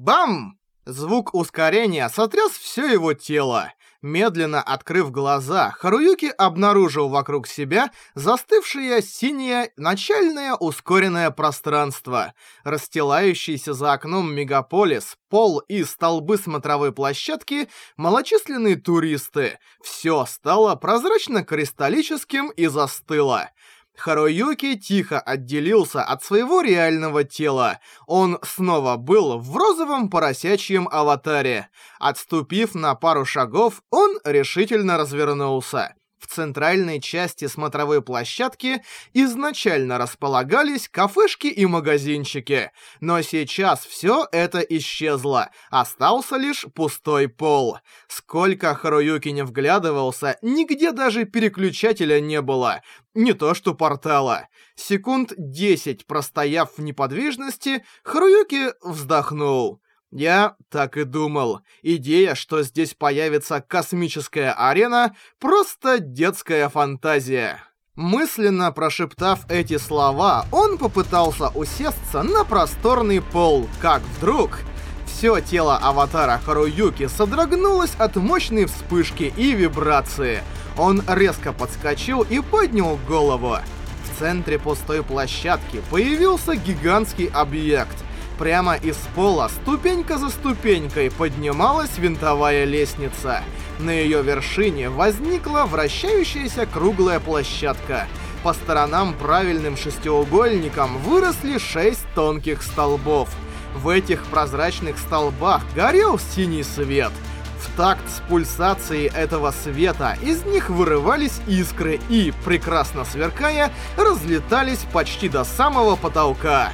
Бам! Звук ускорения сотряс все его тело. Медленно открыв глаза, Харуюки обнаружил вокруг себя застывшее синее начальное ускоренное пространство. Расстилающийся за окном мегаполис, пол и столбы смотровой площадки, малочисленные туристы. Все стало прозрачно-кристаллическим и застыло. Харуюки тихо отделился от своего реального тела. Он снова был в розовом поросячьем аватаре. Отступив на пару шагов, он решительно развернулся. В центральной части смотровой площадки изначально располагались кафешки и магазинчики, но сейчас все это исчезло, остался лишь пустой пол. Сколько Харуюки не вглядывался, нигде даже переключателя не было, не то что портала. Секунд 10 простояв в неподвижности, Харуюки вздохнул. Я так и думал. Идея, что здесь появится космическая арена, просто детская фантазия. Мысленно прошептав эти слова, он попытался усесться на просторный пол, как вдруг... Все тело аватара Харуюки содрогнулось от мощной вспышки и вибрации. Он резко подскочил и поднял голову. В центре пустой площадки появился гигантский объект. Прямо из пола, ступенька за ступенькой, поднималась винтовая лестница. На ее вершине возникла вращающаяся круглая площадка. По сторонам правильным шестиугольником выросли шесть тонких столбов. В этих прозрачных столбах горел синий свет. В такт с пульсацией этого света из них вырывались искры и, прекрасно сверкая, разлетались почти до самого потолка.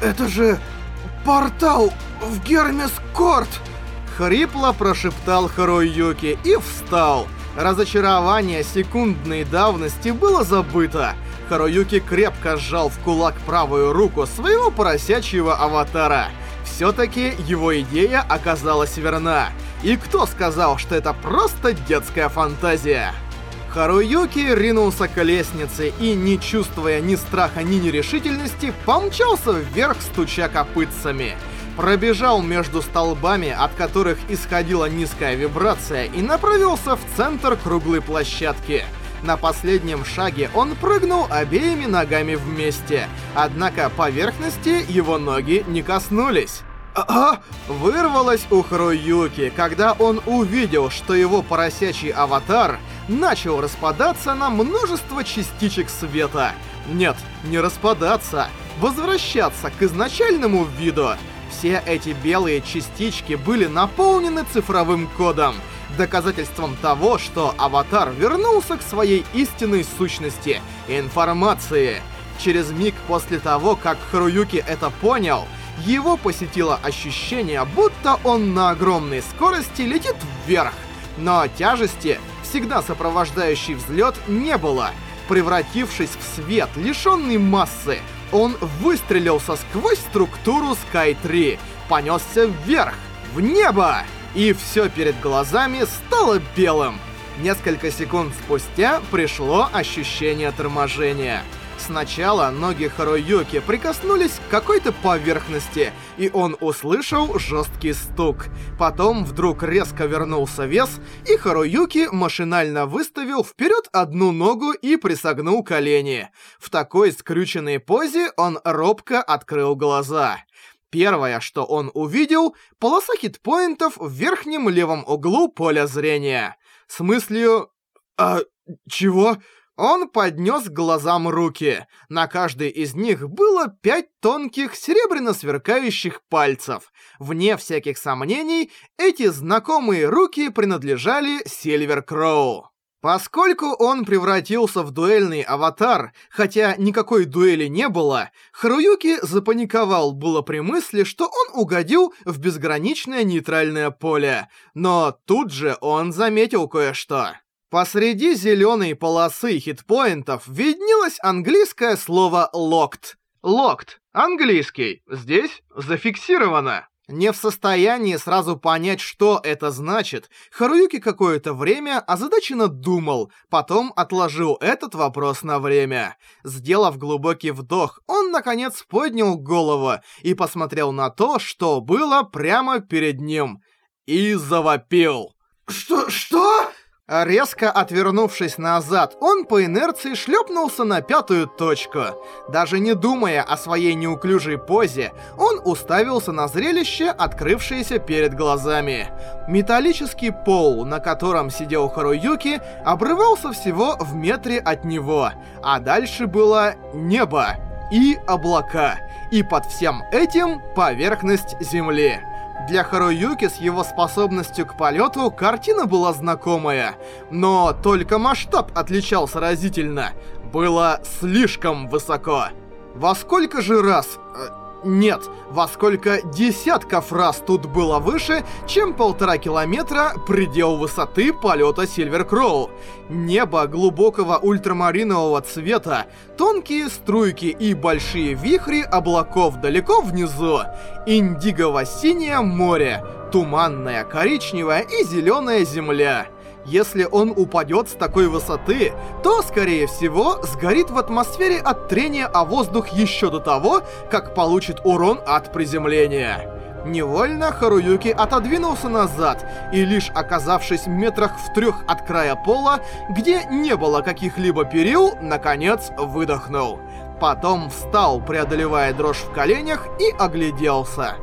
«Это же «Портал в Гермес-Корт!» Хрипло прошептал Харуюки и встал. Разочарование секундной давности было забыто. Харуюки крепко сжал в кулак правую руку своего поросячьего аватара. Все-таки его идея оказалась верна. И кто сказал, что это просто детская фантазия? Харуюки ринулся к лестнице и, не чувствуя ни страха, ни нерешительности, помчался вверх, стуча копытцами. Пробежал между столбами, от которых исходила низкая вибрация, и направился в центр круглой площадки. На последнем шаге он прыгнул обеими ногами вместе, однако поверхности его ноги не коснулись. А, Вырвалось у Харуюки, когда он увидел, что его поросячий аватар начал распадаться на множество частичек света. Нет, не распадаться, возвращаться к изначальному виду. Все эти белые частички были наполнены цифровым кодом, доказательством того, что аватар вернулся к своей истинной сущности — информации. Через миг после того, как Харуюки это понял, его посетило ощущение, будто он на огромной скорости летит вверх. Но тяжести, всегда сопровождающей взлет, не было. Превратившись в свет, лишенный массы, он выстрелился сквозь структуру Sky-3, понесся вверх, в небо! И все перед глазами стало белым. Несколько секунд спустя пришло ощущение торможения. Сначала ноги Харуюки прикоснулись к какой-то поверхности, и он услышал жесткий стук. Потом вдруг резко вернулся вес, и Харуюки машинально выставил вперед одну ногу и присогнул колени. В такой скрюченной позе он робко открыл глаза. Первое, что он увидел, полоса хитпоинтов в верхнем левом углу поля зрения. С мыслью «А, чего?» Он поднес глазам руки. На каждой из них было пять тонких серебряно сверкающих пальцев. Вне всяких сомнений, эти знакомые руки принадлежали Сильвер Кроу. Поскольку он превратился в дуэльный аватар, хотя никакой дуэли не было, Харуюки запаниковал было при мысли, что он угодил в безграничное нейтральное поле. Но тут же он заметил кое-что. Посреди зеленой полосы хитпоинтов виднелось английское слово «locked». «Locked» — английский, здесь зафиксировано. Не в состоянии сразу понять, что это значит, Харуюки какое-то время озадаченно думал, потом отложил этот вопрос на время. Сделав глубокий вдох, он наконец поднял голову и посмотрел на то, что было прямо перед ним. И завопил. «Что? Что?» Резко отвернувшись назад, он по инерции шлепнулся на пятую точку. Даже не думая о своей неуклюжей позе, он уставился на зрелище, открывшееся перед глазами. Металлический пол, на котором сидел Харуюки, обрывался всего в метре от него, а дальше было небо и облака, и под всем этим поверхность земли. Для Харуюки с его способностью к полету картина была знакомая, но только масштаб отличался разительно. Было слишком высоко. Во сколько же раз... Нет, во сколько десятков раз тут было выше, чем полтора километра предел высоты полета Сильвер Кроу. Небо глубокого ультрамаринового цвета, тонкие струйки и большие вихри облаков далеко внизу, индигово-синее море, туманная коричневая и зеленая земля. Если он упадет с такой высоты, то, скорее всего, сгорит в атмосфере от трения о воздух еще до того, как получит урон от приземления. Невольно Харуюки отодвинулся назад и лишь оказавшись метрах в трех от края пола, где не было каких-либо перил, наконец выдохнул. Потом встал, преодолевая дрожь в коленях, и огляделся.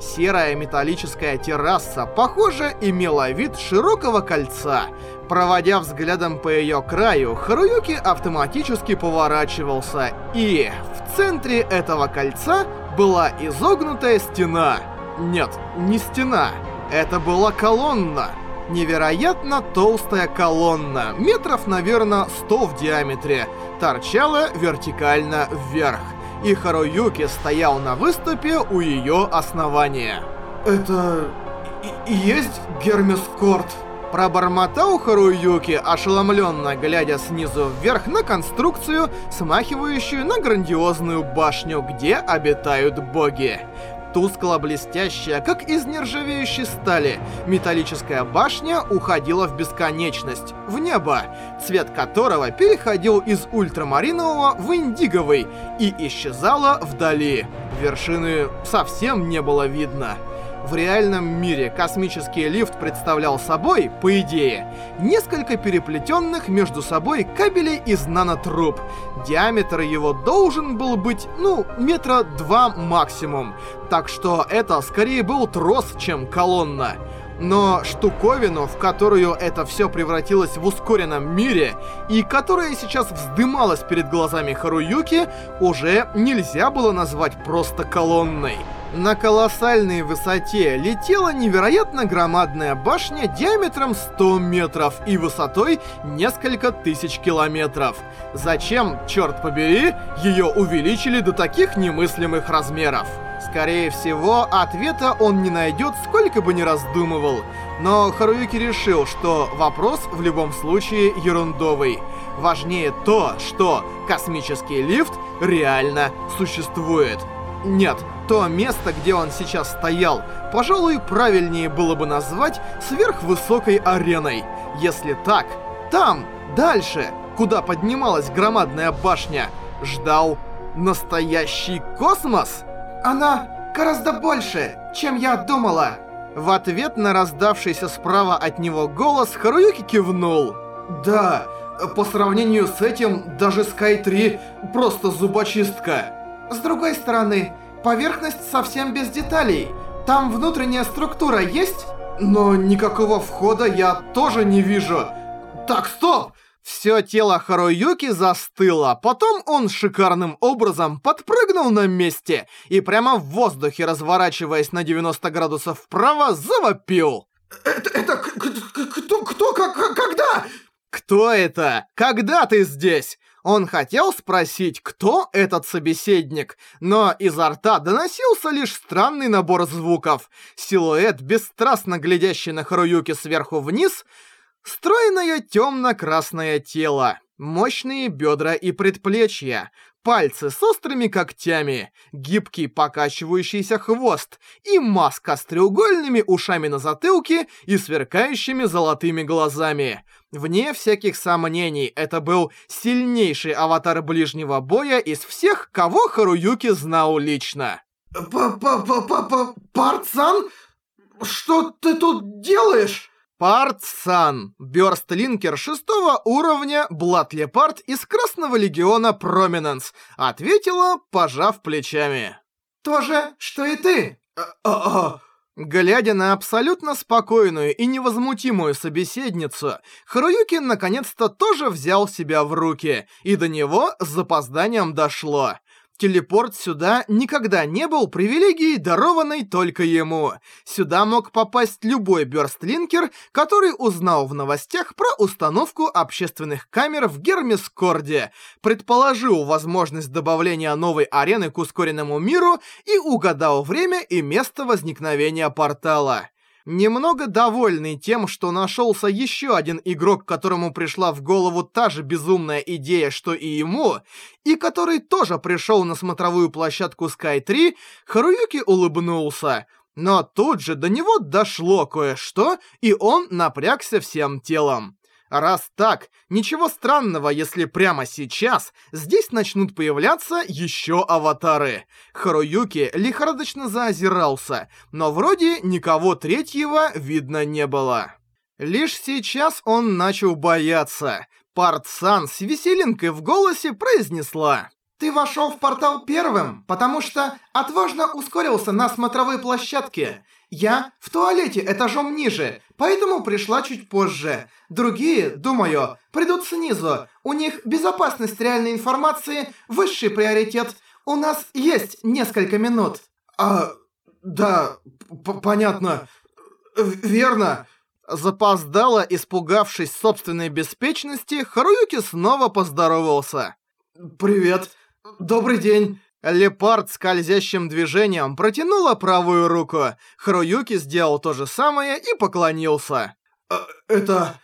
Серая металлическая терраса, похоже, имела вид широкого кольца. Проводя взглядом по ее краю, Харуюки автоматически поворачивался, и в центре этого кольца была изогнутая стена. Нет, не стена. Это была колонна. Невероятно толстая колонна, метров, наверное, 100 в диаметре, торчала вертикально вверх и Харуюки стоял на выступе у ее основания. «Это... и есть Гермес Корт?» Пробормотал Харуюки, ошеломленно глядя снизу вверх на конструкцию, смахивающую на грандиозную башню, где обитают боги тускло-блестящая, как из нержавеющей стали. Металлическая башня уходила в бесконечность, в небо, цвет которого переходил из ультрамаринового в индиговый и исчезала вдали. Вершины совсем не было видно. В реальном мире космический лифт представлял собой, по идее, несколько переплетенных между собой кабелей из нанотруб. Диаметр его должен был быть, ну, метра два максимум. Так что это скорее был трос, чем колонна. Но штуковину, в которую это все превратилось в ускоренном мире, и которая сейчас вздымалась перед глазами Харуюки, уже нельзя было назвать просто колонной. На колоссальной высоте летела невероятно громадная башня диаметром 100 метров и высотой несколько тысяч километров. Зачем, черт побери, ее увеличили до таких немыслимых размеров? Скорее всего, ответа он не найдет, сколько бы ни раздумывал. Но Харуюки решил, что вопрос в любом случае ерундовый. Важнее то, что космический лифт реально существует. Нет, то место, где он сейчас стоял, пожалуй, правильнее было бы назвать сверхвысокой ареной. Если так, там, дальше, куда поднималась громадная башня, ждал настоящий космос? Она гораздо больше, чем я думала. В ответ на раздавшийся справа от него голос Харуюки кивнул. Да, по сравнению с этим, даже Sky 3 просто зубочистка. С другой стороны, поверхность совсем без деталей. Там внутренняя структура есть? Но никакого входа я тоже не вижу. Так, стоп! Все тело Харуюки застыло, потом он шикарным образом подпрыгнул на месте и прямо в воздухе, разворачиваясь на 90 градусов вправо, завопил. Это, это кто, кто, как, когда? Кто это? Когда ты здесь? Он хотел спросить, кто этот собеседник, но изо рта доносился лишь странный набор звуков. Силуэт, бесстрастно глядящий на Харуюки сверху вниз, стройное темно-красное тело, мощные бедра и предплечья, пальцы с острыми когтями, гибкий покачивающийся хвост и маска с треугольными ушами на затылке и сверкающими золотыми глазами. Вне всяких сомнений, это был сильнейший аватар ближнего боя из всех, кого Харуюки знал лично. Парцан? Что ты тут делаешь? Парт-сан, бёрстлинкер шестого уровня, Блат Лепард из Красного Легиона Проминенс, ответила, пожав плечами. «То же, что и ты!» а -а Глядя на абсолютно спокойную и невозмутимую собеседницу, Харуюки наконец-то тоже взял себя в руки, и до него с запозданием дошло. Телепорт сюда никогда не был привилегией, дарованной только ему. Сюда мог попасть любой бёрстлинкер, который узнал в новостях про установку общественных камер в Гермискорде, предположил возможность добавления новой арены к ускоренному миру и угадал время и место возникновения портала. Немного довольный тем, что нашелся еще один игрок, которому пришла в голову та же безумная идея, что и ему, и который тоже пришел на смотровую площадку Sky 3, Харуюки улыбнулся. Но тут же до него дошло кое-что, и он напрягся всем телом. Раз так, ничего странного, если прямо сейчас здесь начнут появляться еще аватары. Харуюки лихорадочно заозирался, но вроде никого третьего видно не было. Лишь сейчас он начал бояться. Парт-сан с веселинкой в голосе произнесла. «Ты вошел в портал первым, потому что отважно ускорился на смотровой площадке. Я в туалете этажом ниже, поэтому пришла чуть позже. Другие, думаю, придут снизу. У них безопасность реальной информации – высший приоритет. У нас есть несколько минут». «А, да, понятно. Верно». Запоздало, испугавшись собственной беспечности, Харуюки снова поздоровался. «Привет. Добрый день». Лепард скользящим движением протянула правую руку. Харуюки сделал то же самое и поклонился. «Э, «Это...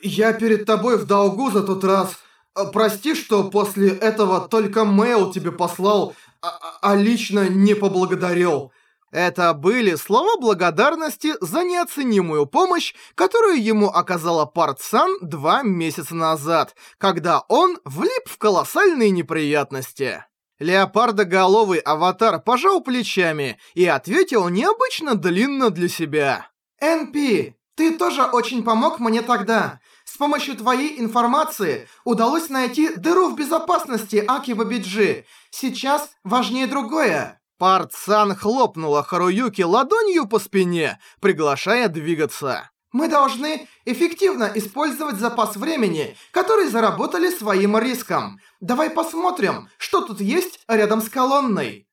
я перед тобой в долгу за тот раз. Э, прости, что после этого только мейл тебе послал, а, а, а лично не поблагодарил». Это были слова благодарности за неоценимую помощь, которую ему оказала Партсан два месяца назад, когда он влип в колоссальные неприятности. Леопардоголовый аватар пожал плечами и ответил необычно длинно для себя. «НП, ты тоже очень помог мне тогда. С помощью твоей информации удалось найти дыру в безопасности Акива Биджи. Сейчас важнее другое». Парт-сан хлопнула Харуюки ладонью по спине, приглашая двигаться. Мы должны эффективно использовать запас времени, который заработали своим риском. Давай посмотрим, что тут есть рядом с колонной.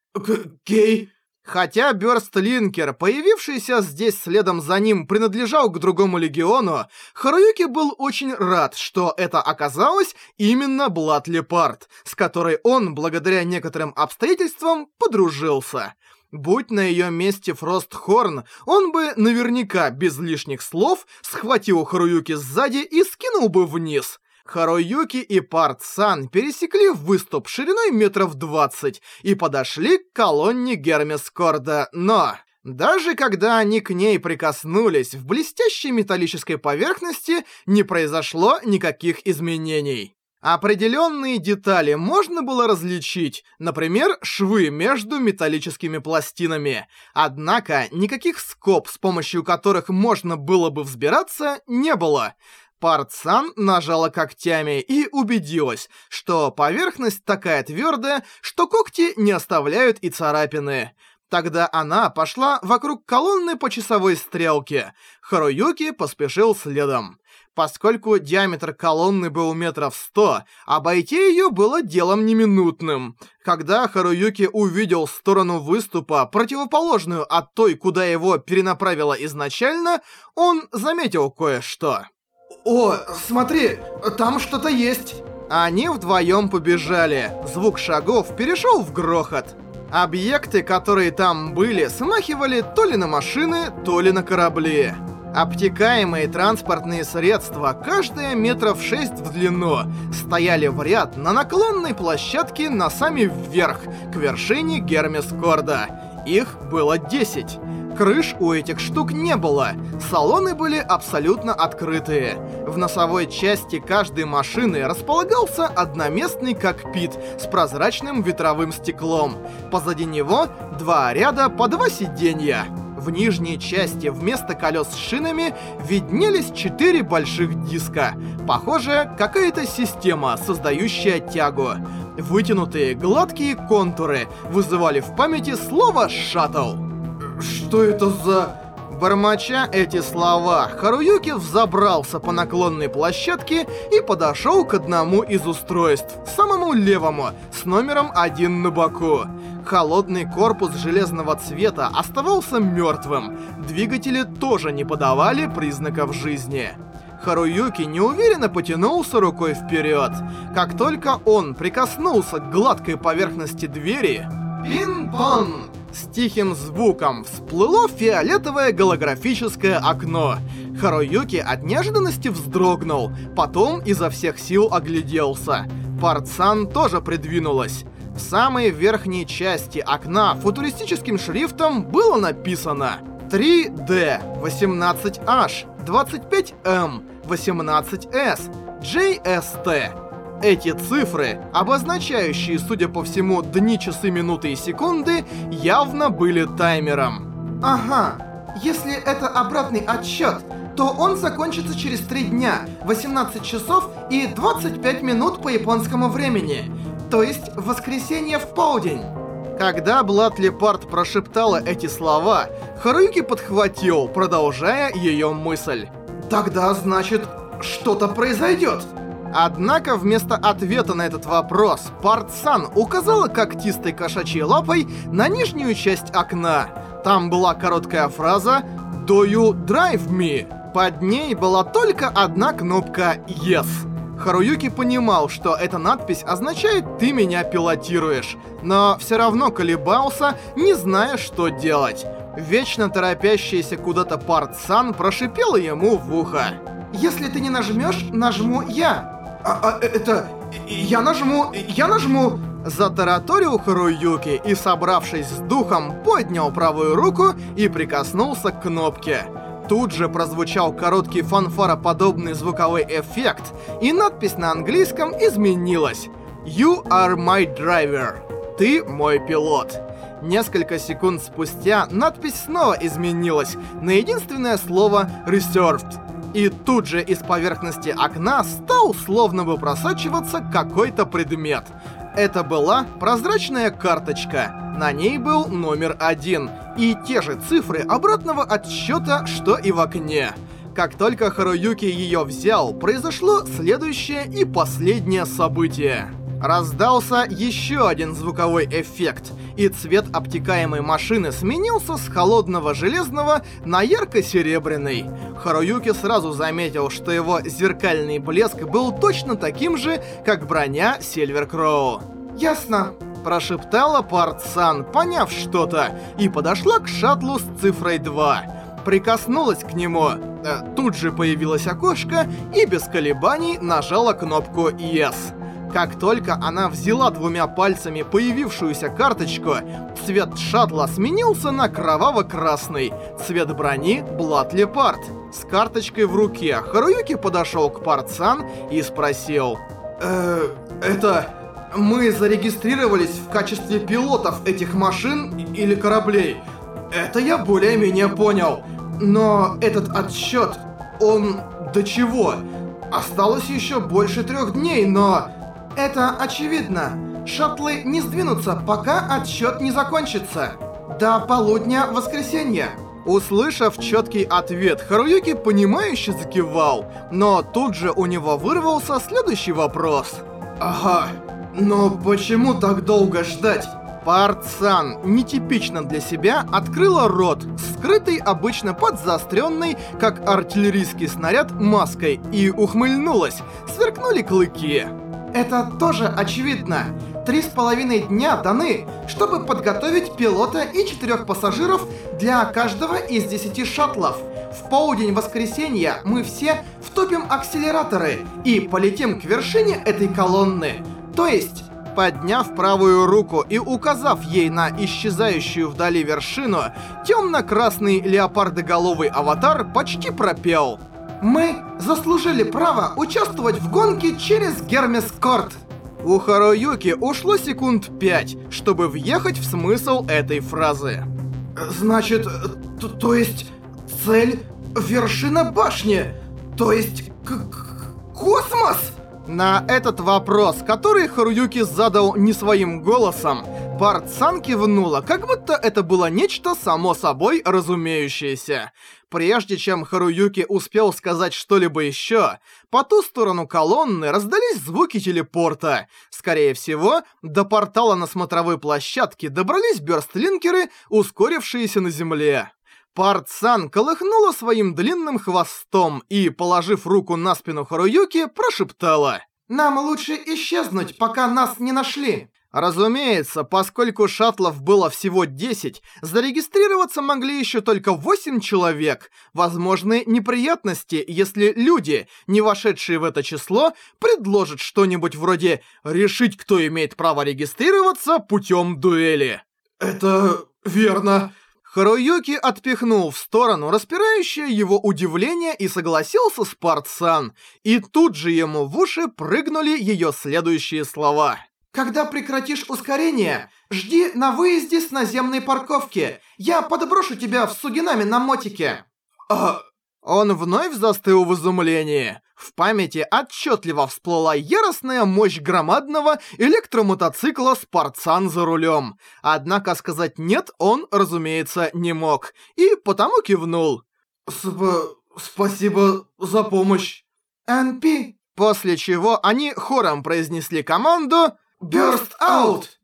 Кей... Хотя Бёрстлинкер, появившийся здесь следом за ним, принадлежал к другому легиону, Харуюки был очень рад, что это оказалось именно Блад Лепард, с которой он, благодаря некоторым обстоятельствам, подружился. Будь на ее месте Фростхорн, он бы наверняка без лишних слов схватил Харуюки сзади и скинул бы вниз. Харуюки и Парт-сан пересекли выступ шириной метров двадцать и подошли к колонне Гермес-Корда, но... Даже когда они к ней прикоснулись, в блестящей металлической поверхности не произошло никаких изменений. Определенные детали можно было различить, например, швы между металлическими пластинами. Однако никаких скоб, с помощью которых можно было бы взбираться, не было. Парцан нажала когтями и убедилась, что поверхность такая твердая, что когти не оставляют и царапины. Тогда она пошла вокруг колонны по часовой стрелке. Харуюки поспешил следом. Поскольку диаметр колонны был метров сто, обойти ее было делом неминутным. Когда Харуюки увидел сторону выступа, противоположную от той, куда его перенаправило изначально, он заметил кое-что. «О, смотри, там что-то есть!» Они вдвоем побежали. Звук шагов перешел в грохот. Объекты, которые там были, смахивали то ли на машины, то ли на корабли. Обтекаемые транспортные средства, каждая метров 6 в длину, стояли в ряд на наклонной площадке на сами вверх, к вершине Гермес-Корда. Их было 10. Крыш у этих штук не было, салоны были абсолютно открытые. В носовой части каждой машины располагался одноместный кокпит с прозрачным ветровым стеклом. Позади него два ряда по два сиденья. В нижней части вместо колес с шинами виднелись четыре больших диска. Похоже, какая-то система, создающая тягу. Вытянутые гладкие контуры вызывали в памяти слово «шаттл». Что это за... Бормоча эти слова, Харуюки взобрался по наклонной площадке и подошел к одному из устройств, самому левому, с номером один на боку. Холодный корпус железного цвета оставался мертвым, двигатели тоже не подавали признаков жизни. Харуюки неуверенно потянулся рукой вперед. Как только он прикоснулся к гладкой поверхности двери... Пин-пон! С тихим звуком всплыло фиолетовое голографическое окно. Харуюки от неожиданности вздрогнул, потом изо всех сил огляделся. Парцан тоже придвинулась. В самой верхней части окна футуристическим шрифтом было написано 3D 18H 25M 18S JST эти цифры, обозначающие, судя по всему, дни, часы, минуты и секунды, явно были таймером. Ага, если это обратный отсчет, то он закончится через 3 дня, 18 часов и 25 минут по японскому времени. То есть воскресенье в полдень. Когда Блад Лепард прошептала эти слова, Харуюки подхватил, продолжая ее мысль. Тогда, значит, что-то произойдет. Однако вместо ответа на этот вопрос, Партсан указала когтистой кошачьей лапой на нижнюю часть окна. Там была короткая фраза «Do you drive me?». Под ней была только одна кнопка «Yes». Харуюки понимал, что эта надпись означает «ты меня пилотируешь», но все равно колебался, не зная, что делать. Вечно торопящийся куда-то Партсан прошипела ему в ухо. «Если ты не нажмешь, нажму я». А, а, это... Я нажму... Я нажму... Затараторил Харуюки и, собравшись с духом, поднял правую руку и прикоснулся к кнопке. Тут же прозвучал короткий фанфароподобный звуковой эффект, и надпись на английском изменилась. «You are my driver». «Ты мой пилот». Несколько секунд спустя надпись снова изменилась на единственное слово «reserved», и тут же из поверхности окна стал словно бы просачиваться какой-то предмет. Это была прозрачная карточка. На ней был номер один и те же цифры обратного отсчета, что и в окне. Как только Харуюки ее взял, произошло следующее и последнее событие. Раздался еще один звуковой эффект, и цвет обтекаемой машины сменился с холодного железного на ярко-серебряный. Харуюки сразу заметил, что его зеркальный блеск был точно таким же, как броня Сильвер Кроу. «Ясно», прошептала Парт-сан, поняв что-то, и подошла к шаттлу с цифрой 2. Прикоснулась к нему, э, тут же появилось окошко и без колебаний нажала кнопку «Yes». Как только она взяла двумя пальцами появившуюся карточку, цвет шаттла сменился на кроваво-красный, цвет брони — Блад Лепард. С карточкой в руке Харуюки подошел к Парцан и спросил. «Э, это... Мы зарегистрировались в качестве пилотов этих машин или кораблей. Это я более-менее понял. Но этот отсчет, он до чего? Осталось еще больше трех дней, но... Это очевидно. Шаттлы не сдвинутся, пока отсчет не закончится. До полудня воскресенья. Услышав четкий ответ, Харуюки понимающе закивал, но тут же у него вырвался следующий вопрос. Ага, но почему так долго ждать? Парцан, нетипично для себя, открыла рот, скрытый обычно под заостренной, как артиллерийский снаряд, маской, и ухмыльнулась. Сверкнули клыки. Это тоже очевидно. Три с половиной дня даны, чтобы подготовить пилота и четырех пассажиров для каждого из десяти шаттлов. В полдень воскресенья мы все втопим акселераторы и полетим к вершине этой колонны. То есть Подняв правую руку и указав ей на исчезающую вдали вершину, темно-красный леопардоголовый аватар почти пропел. «Мы заслужили право участвовать в гонке через Гермес-Корт». У Харуюки ушло секунд пять, чтобы въехать в смысл этой фразы. «Значит, то, то есть цель — вершина башни, то есть космос?» На этот вопрос, который Харуюки задал не своим голосом, Парт-сан кивнула, как будто это было нечто само собой разумеющееся. Прежде чем Харуюки успел сказать что-либо еще, по ту сторону колонны раздались звуки телепорта. Скорее всего, до портала на смотровой площадке добрались бёрстлинкеры, ускорившиеся на земле. Парт-сан колыхнула своим длинным хвостом и, положив руку на спину Харуюки, прошептала. «Нам лучше исчезнуть, пока нас не нашли». Разумеется, поскольку шаттлов было всего 10, зарегистрироваться могли еще только 8 человек. Возможны неприятности, если люди, не вошедшие в это число, предложат что-нибудь вроде «решить, кто имеет право регистрироваться путем дуэли». «Это верно», Харуюки отпихнул в сторону распирающее его удивление и согласился с Партсан. И тут же ему в уши прыгнули ее следующие слова. «Когда прекратишь ускорение, жди на выезде с наземной парковки. Я подброшу тебя в Сугинами на мотике». «А...» Он вновь застыл в изумлении. В памяти отчетливо всплыла яростная мощь громадного электромотоцикла «Спартсан» за рулем. Однако сказать «нет» он, разумеется, не мог. И потому кивнул. Сп «Спасибо за помощь». «НП». После чего они хором произнесли команду «Burst Out!»